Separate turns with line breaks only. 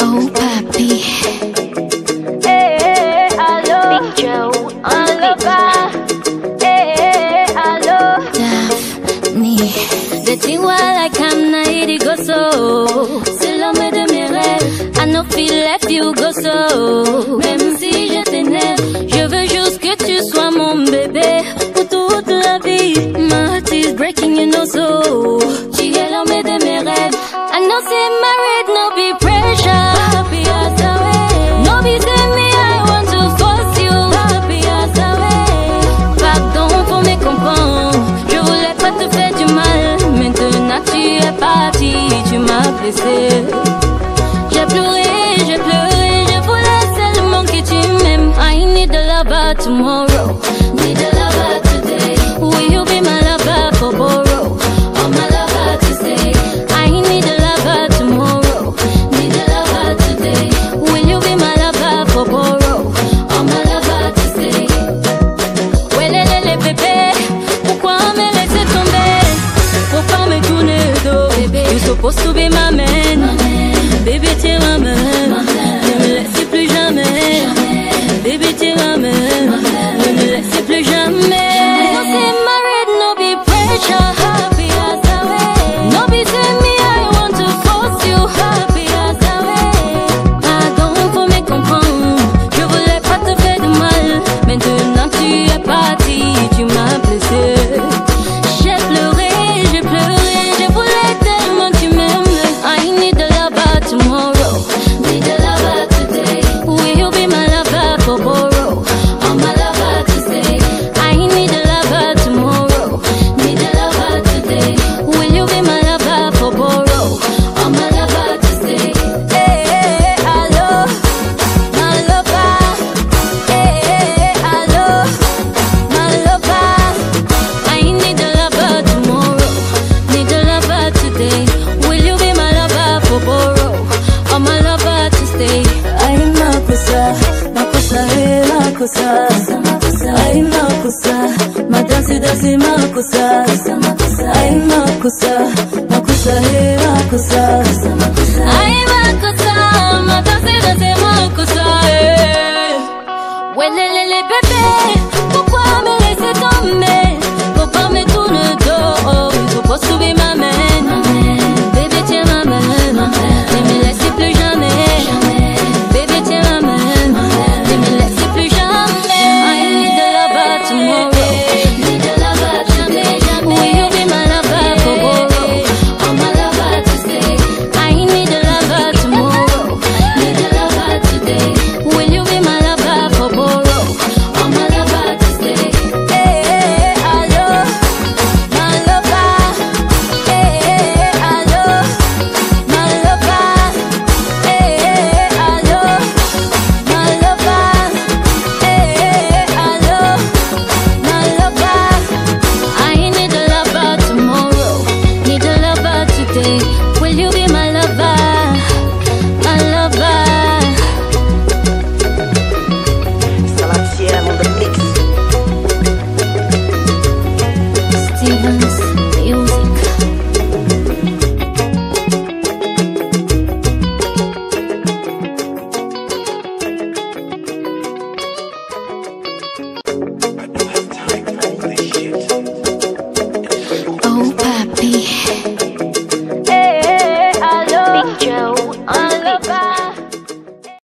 Oh, papi.
Hey, allo,
Big Joe on
allo,
the
ba. Hey, allo.
Daphne. The thing while like I'm not go so. C'est l'homme de mes rêves. I know feel left you go so. Même si je t'énerve, blessé. J'ai pleuré, j'ai pleuré, je voulais seulement que tu m'aimes. I need a lover tomorrow. Need a lover today. Will you be my lover for borrow? Or my lover to stay? I need a lover tomorrow. Need a lover today. Will you be my lover for borrow? Or my lover to stay? Welelele bébé, pourquoi me laisser tomber? Pourquoi me tourner dos? You supposed to be my man. Tomorrow. all my lover to stay. Ay, nakusa, nakusa, hey, nakusa.
Ay, nakusa, madansi, dansi, makusa. Ay, nakusa, nakusa, hey, nakusa. Ay, makusa.